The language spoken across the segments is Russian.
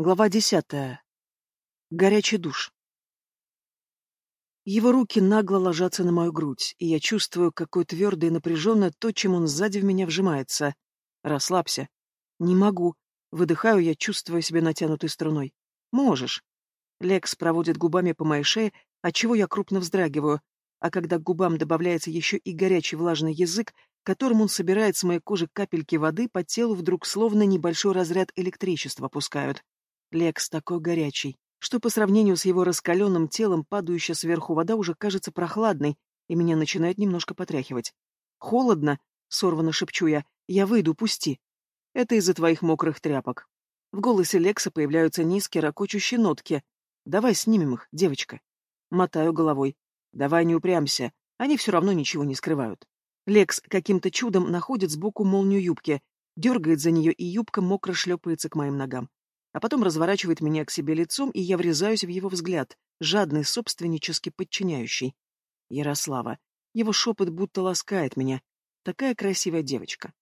Глава десятая. Горячий душ. Его руки нагло ложатся на мою грудь, и я чувствую, какое твердое и напряженное то, чем он сзади в меня вжимается. Расслабься. Не могу. Выдыхаю я, чувствуя себя натянутой струной. Можешь. Лекс проводит губами по моей шее, отчего я крупно вздрагиваю, а когда к губам добавляется еще и горячий влажный язык, которым он собирает с моей кожи капельки воды, по телу вдруг словно небольшой разряд электричества пускают. Лекс такой горячий, что по сравнению с его раскаленным телом падающая сверху вода уже кажется прохладной, и меня начинает немножко потряхивать. «Холодно!» — сорвано шепчу я. «Я выйду, пусти!» «Это из-за твоих мокрых тряпок». В голосе Лекса появляются низкие ракочущие нотки. «Давай снимем их, девочка». Мотаю головой. «Давай не упрямся, они все равно ничего не скрывают». Лекс каким-то чудом находит сбоку молнию юбки, дергает за нее, и юбка мокро шлепается к моим ногам а потом разворачивает меня к себе лицом, и я врезаюсь в его взгляд, жадный, собственнически подчиняющий. Ярослава. Его шепот будто ласкает меня. Такая красивая девочка.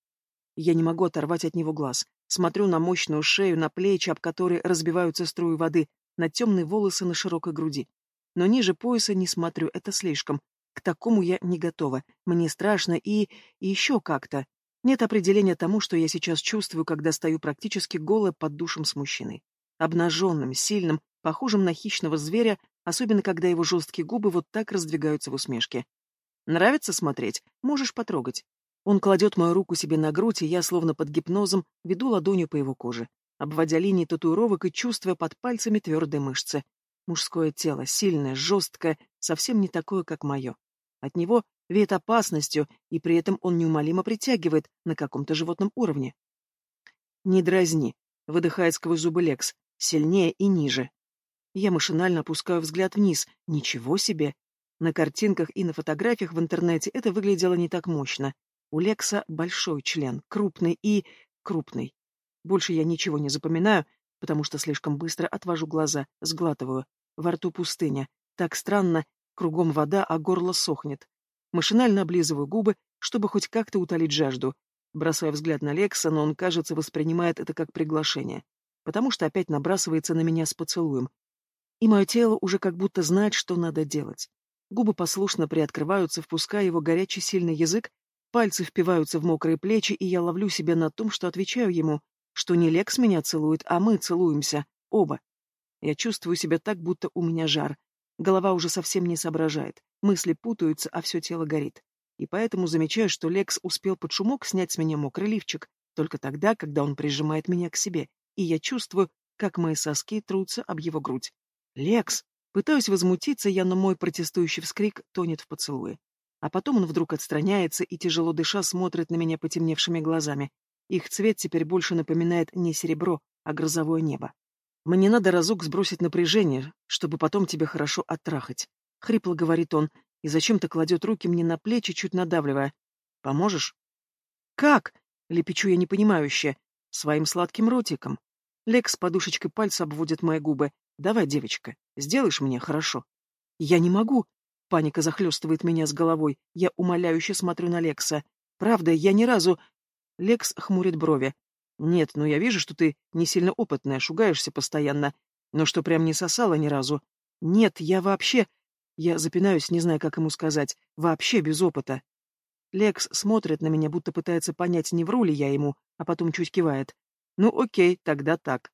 Я не могу оторвать от него глаз. Смотрю на мощную шею, на плечи, об которые разбиваются струи воды, на темные волосы на широкой груди. Но ниже пояса не смотрю, это слишком. К такому я не готова. Мне страшно и... и еще как-то. Нет определения тому, что я сейчас чувствую, когда стою практически голая под душем с мужчиной. Обнаженным, сильным, похожим на хищного зверя, особенно когда его жесткие губы вот так раздвигаются в усмешке. Нравится смотреть? Можешь потрогать. Он кладет мою руку себе на грудь, и я, словно под гипнозом, веду ладонью по его коже, обводя линии татуировок и чувствуя под пальцами твердые мышцы. Мужское тело, сильное, жесткое, совсем не такое, как мое. От него веет опасностью, и при этом он неумолимо притягивает на каком-то животном уровне. «Не дразни», — выдыхает сквозь зубы Лекс, — «сильнее и ниже». Я машинально опускаю взгляд вниз. Ничего себе! На картинках и на фотографиях в интернете это выглядело не так мощно. У Лекса большой член, крупный и... крупный. Больше я ничего не запоминаю, потому что слишком быстро отвожу глаза, сглатываю. Во рту пустыня. Так странно, кругом вода, а горло сохнет. Машинально облизываю губы, чтобы хоть как-то утолить жажду. Бросаю взгляд на Лекса, но он, кажется, воспринимает это как приглашение, потому что опять набрасывается на меня с поцелуем. И мое тело уже как будто знает, что надо делать. Губы послушно приоткрываются, впуская его горячий сильный язык, пальцы впиваются в мокрые плечи, и я ловлю себя на том, что отвечаю ему, что не Лекс меня целует, а мы целуемся, оба. Я чувствую себя так, будто у меня жар, Голова уже совсем не соображает, мысли путаются, а все тело горит. И поэтому замечаю, что Лекс успел под шумок снять с меня мокрый лифчик, только тогда, когда он прижимает меня к себе, и я чувствую, как мои соски трутся об его грудь. «Лекс!» Пытаюсь возмутиться я, но мой протестующий вскрик тонет в поцелуе. А потом он вдруг отстраняется и, тяжело дыша, смотрит на меня потемневшими глазами. Их цвет теперь больше напоминает не серебро, а грозовое небо. Мне надо разок сбросить напряжение, чтобы потом тебя хорошо оттрахать. Хрипло говорит он, и зачем-то кладет руки мне на плечи, чуть надавливая. Поможешь? Как? Лепечу я непонимающе. Своим сладким ротиком. Лекс подушечкой пальца обводит мои губы. Давай, девочка, сделаешь мне хорошо. Я не могу. Паника захлестывает меня с головой. Я умоляюще смотрю на Лекса. Правда, я ни разу... Лекс хмурит брови. Нет, ну я вижу, что ты не сильно опытная, шугаешься постоянно. Но что прям не сосала ни разу. Нет, я вообще... Я запинаюсь, не знаю, как ему сказать. Вообще без опыта. Лекс смотрит на меня, будто пытается понять, не вру ли я ему, а потом чуть кивает. Ну окей, тогда так.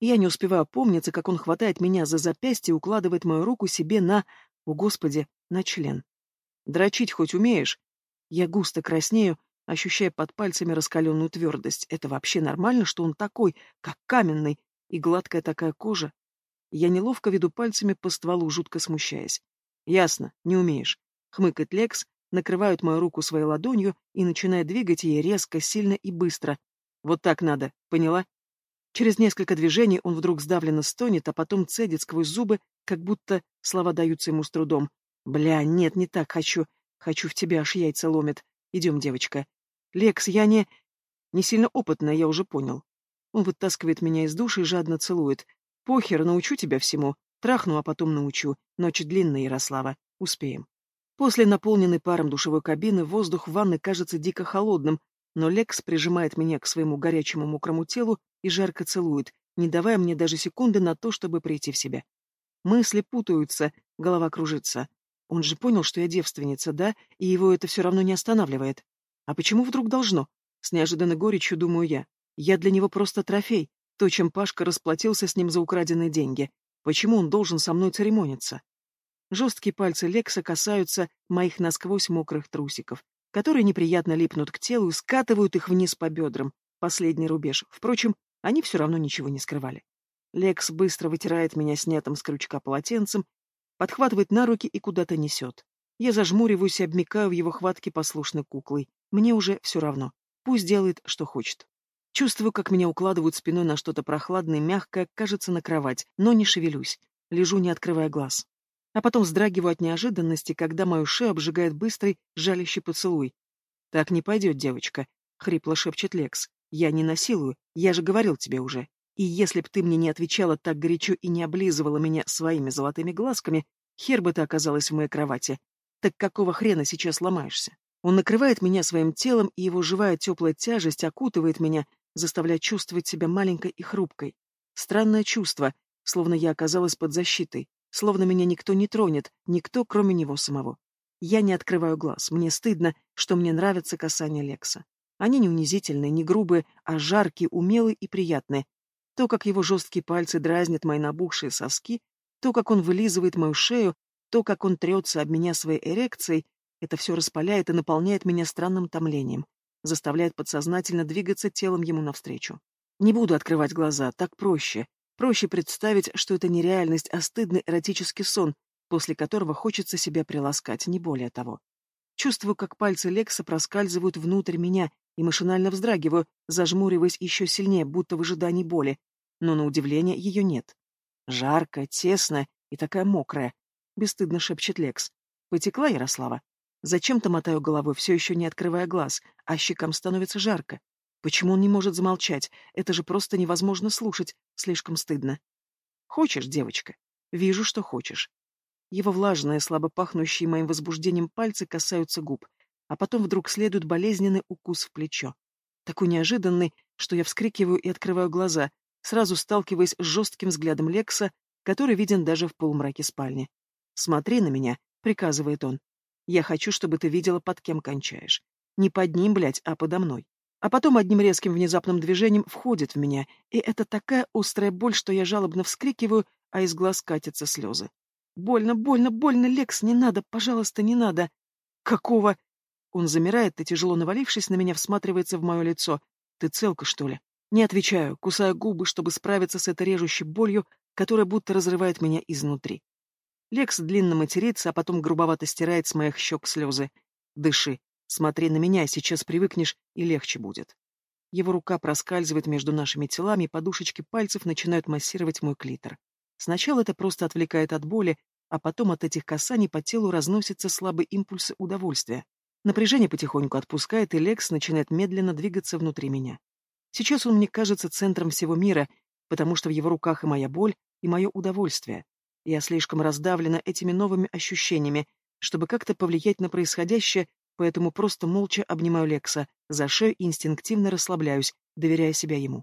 Я не успеваю помниться, как он хватает меня за запястье и укладывает мою руку себе на... О, Господи, на член. Дрочить хоть умеешь? Я густо краснею, ощущая под пальцами раскаленную твердость. Это вообще нормально, что он такой, как каменный, и гладкая такая кожа? Я неловко веду пальцами по стволу, жутко смущаясь. Ясно, не умеешь. Хмыкает Лекс, накрывает мою руку своей ладонью и начинает двигать ее резко, сильно и быстро. Вот так надо, поняла? Через несколько движений он вдруг сдавленно стонет, а потом цедит сквозь зубы, как будто слова даются ему с трудом. Бля, нет, не так хочу. Хочу в тебя, аж яйца ломит. Идем, девочка. «Лекс, я не... не сильно опытная, я уже понял». Он вытаскивает меня из души и жадно целует. «Похер, научу тебя всему. Трахну, а потом научу. Ночь длинная, Ярослава. Успеем». После наполненной паром душевой кабины воздух в ванной кажется дико холодным, но Лекс прижимает меня к своему горячему мокрому телу и жарко целует, не давая мне даже секунды на то, чтобы прийти в себя. Мысли путаются, голова кружится. Он же понял, что я девственница, да, и его это все равно не останавливает. А почему вдруг должно? С неожиданной горечью думаю я. Я для него просто трофей, то, чем Пашка расплатился с ним за украденные деньги. Почему он должен со мной церемониться? Жесткие пальцы Лекса касаются моих насквозь мокрых трусиков, которые неприятно липнут к телу и скатывают их вниз по бедрам. Последний рубеж. Впрочем, они все равно ничего не скрывали. Лекс быстро вытирает меня снятым с крючка полотенцем, подхватывает на руки и куда-то несет. Я зажмуриваюсь и обмикаю в его хватке послушной куклой. Мне уже все равно. Пусть делает, что хочет. Чувствую, как меня укладывают спиной на что-то прохладное, мягкое, кажется, на кровать, но не шевелюсь. Лежу, не открывая глаз. А потом вздрагиваю от неожиданности, когда мою шею обжигает быстрый, жалящий поцелуй. «Так не пойдет, девочка», — хрипло шепчет Лекс. «Я не насилую, я же говорил тебе уже. И если б ты мне не отвечала так горячо и не облизывала меня своими золотыми глазками, хер бы ты оказалась в моей кровати. Так какого хрена сейчас ломаешься?» Он накрывает меня своим телом, и его живая теплая тяжесть окутывает меня, заставляя чувствовать себя маленькой и хрупкой. Странное чувство, словно я оказалась под защитой, словно меня никто не тронет, никто, кроме него самого. Я не открываю глаз, мне стыдно, что мне нравятся касания Лекса. Они не унизительные, не грубые, а жаркие, умелые и приятные. То, как его жесткие пальцы дразнят мои набухшие соски, то, как он вылизывает мою шею, то, как он трется об меня своей эрекцией, это все распаляет и наполняет меня странным томлением заставляет подсознательно двигаться телом ему навстречу. Не буду открывать глаза, так проще. Проще представить, что это не реальность, а стыдный эротический сон, после которого хочется себя приласкать, не более того. Чувствую, как пальцы Лекса проскальзывают внутрь меня и машинально вздрагиваю, зажмуриваясь еще сильнее, будто в ожидании боли. Но на удивление ее нет. Жарко, тесно и такая мокрая. Бесстыдно шепчет Лекс. Потекла Ярослава. Зачем-то мотаю головой, все еще не открывая глаз, а щекам становится жарко. Почему он не может замолчать? Это же просто невозможно слушать, слишком стыдно. Хочешь, девочка? Вижу, что хочешь. Его влажные, слабо пахнущие моим возбуждением пальцы касаются губ, а потом вдруг следует болезненный укус в плечо. Такой неожиданный, что я вскрикиваю и открываю глаза, сразу сталкиваясь с жестким взглядом Лекса, который виден даже в полумраке спальни. «Смотри на меня», — приказывает он. Я хочу, чтобы ты видела, под кем кончаешь. Не под ним, блядь, а подо мной. А потом одним резким внезапным движением входит в меня, и это такая острая боль, что я жалобно вскрикиваю, а из глаз катятся слезы. Больно, больно, больно, Лекс, не надо, пожалуйста, не надо. Какого? Он замирает и, тяжело навалившись на меня, всматривается в мое лицо. Ты целка, что ли? Не отвечаю, кусая губы, чтобы справиться с этой режущей болью, которая будто разрывает меня изнутри. Лекс длинно матерится, а потом грубовато стирает с моих щек слезы. «Дыши. Смотри на меня, сейчас привыкнешь, и легче будет». Его рука проскальзывает между нашими телами, и подушечки пальцев начинают массировать мой клитор. Сначала это просто отвлекает от боли, а потом от этих касаний по телу разносятся слабые импульсы удовольствия. Напряжение потихоньку отпускает, и Лекс начинает медленно двигаться внутри меня. Сейчас он мне кажется центром всего мира, потому что в его руках и моя боль, и мое удовольствие. Я слишком раздавлена этими новыми ощущениями, чтобы как-то повлиять на происходящее, поэтому просто молча обнимаю Лекса за шею и инстинктивно расслабляюсь, доверяя себя ему.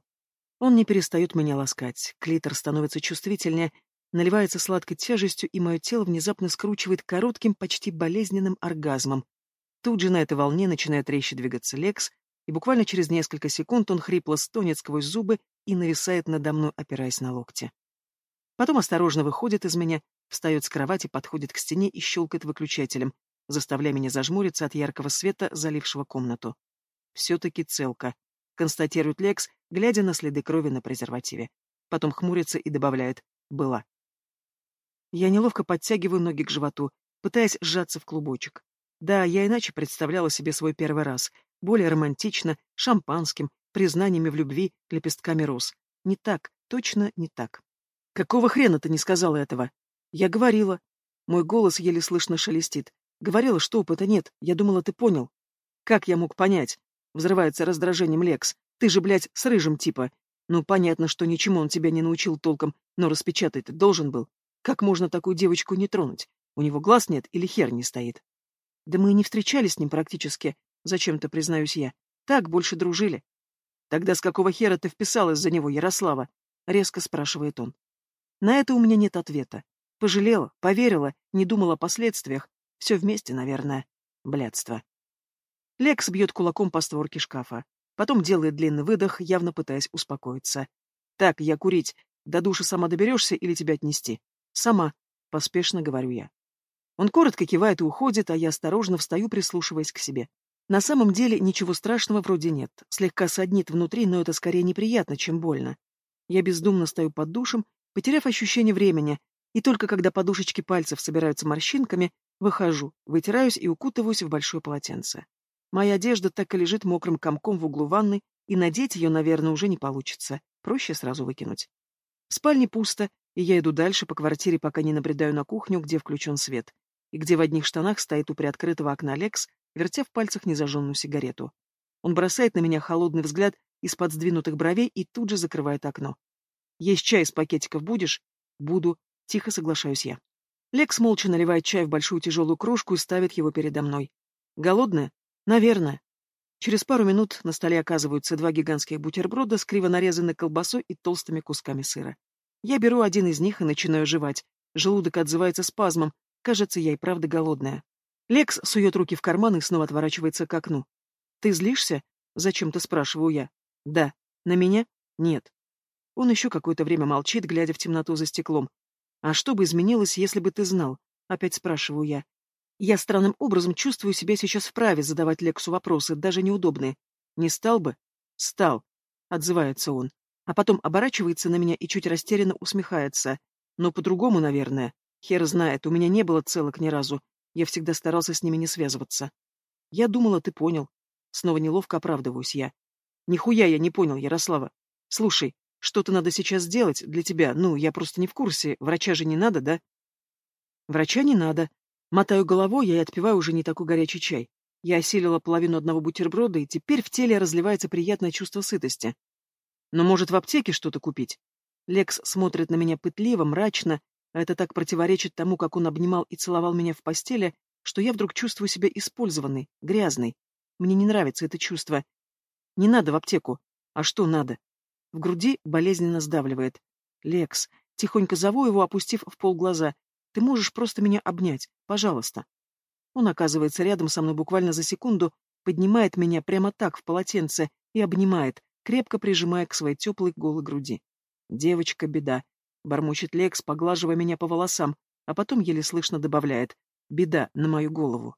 Он не перестает меня ласкать, клитор становится чувствительнее, наливается сладкой тяжестью, и мое тело внезапно скручивает коротким, почти болезненным оргазмом. Тут же на этой волне начинает резче двигаться Лекс, и буквально через несколько секунд он хрипло стонет сквозь зубы и нависает надо мной, опираясь на локти. Потом осторожно выходит из меня, встает с кровати, подходит к стене и щелкает выключателем, заставляя меня зажмуриться от яркого света, залившего комнату. «Все-таки целка», — констатирует Лекс, глядя на следы крови на презервативе. Потом хмурится и добавляет «была». Я неловко подтягиваю ноги к животу, пытаясь сжаться в клубочек. Да, я иначе представляла себе свой первый раз. Более романтично, шампанским, признаниями в любви, лепестками роз. Не так, точно не так. Какого хрена ты не сказала этого? Я говорила. Мой голос еле слышно шелестит. Говорила, что опыта нет. Я думала, ты понял. Как я мог понять? Взрывается раздражением Лекс. Ты же, блядь, с рыжим типа. Ну, понятно, что ничему он тебя не научил толком, но распечатать ты должен был. Как можно такую девочку не тронуть? У него глаз нет или хер не стоит? Да мы и не встречались с ним практически, зачем-то признаюсь я. Так, больше дружили. Тогда с какого хера ты вписалась за него, Ярослава? — резко спрашивает он. На это у меня нет ответа. Пожалела, поверила, не думала о последствиях. Все вместе, наверное. Блядство. Лекс бьет кулаком по створке шкафа. Потом делает длинный выдох, явно пытаясь успокоиться. «Так, я курить. До души сама доберешься или тебя отнести?» «Сама», — поспешно говорю я. Он коротко кивает и уходит, а я осторожно встаю, прислушиваясь к себе. На самом деле ничего страшного вроде нет. Слегка саднит внутри, но это скорее неприятно, чем больно. Я бездумно стою под душем, потеряв ощущение времени, и только когда подушечки пальцев собираются морщинками, выхожу, вытираюсь и укутываюсь в большое полотенце. Моя одежда так и лежит мокрым комком в углу ванны, и надеть ее, наверное, уже не получится. Проще сразу выкинуть. В спальне пусто, и я иду дальше по квартире, пока не набредаю на кухню, где включен свет, и где в одних штанах стоит у приоткрытого окна Лекс, вертя в пальцах незажженную сигарету. Он бросает на меня холодный взгляд из-под сдвинутых бровей и тут же закрывает окно. «Есть чай из пакетиков будешь?» «Буду», — тихо соглашаюсь я. Лекс молча наливает чай в большую тяжелую кружку и ставит его передо мной. «Голодная?» «Наверное». Через пару минут на столе оказываются два гигантских бутерброда с криво нарезанной колбасой и толстыми кусками сыра. Я беру один из них и начинаю жевать. Желудок отзывается спазмом. Кажется, я и правда голодная. Лекс сует руки в карман и снова отворачивается к окну. «Ты злишься?» — зачем-то спрашиваю я. «Да». «На меня?» «Нет». Он еще какое-то время молчит, глядя в темноту за стеклом. «А что бы изменилось, если бы ты знал?» — опять спрашиваю я. Я странным образом чувствую себя сейчас вправе задавать Лексу вопросы, даже неудобные. «Не стал бы?» «Стал», — отзывается он. А потом оборачивается на меня и чуть растерянно усмехается. Но по-другому, наверное. Хер знает, у меня не было целок ни разу. Я всегда старался с ними не связываться. Я думала, ты понял. Снова неловко оправдываюсь я. Нихуя я не понял, Ярослава. Слушай, что-то надо сейчас сделать для тебя. Ну, я просто не в курсе. Врача же не надо, да? Врача не надо. Мотаю головой, я и отпиваю уже не такой горячий чай. Я осилила половину одного бутерброда, и теперь в теле разливается приятное чувство сытости. Но может в аптеке что-то купить? Лекс смотрит на меня пытливо, мрачно, а это так противоречит тому, как он обнимал и целовал меня в постели, что я вдруг чувствую себя использованной, грязной. Мне не нравится это чувство. Не надо в аптеку. А что надо? В груди болезненно сдавливает. Лекс. Тихонько зову его, опустив в пол глаза. Ты можешь просто меня обнять. Пожалуйста. Он оказывается рядом со мной буквально за секунду, поднимает меня прямо так в полотенце и обнимает, крепко прижимая к своей теплой голой груди. Девочка, беда. Бормочет Лекс, поглаживая меня по волосам, а потом еле слышно добавляет «Беда на мою голову».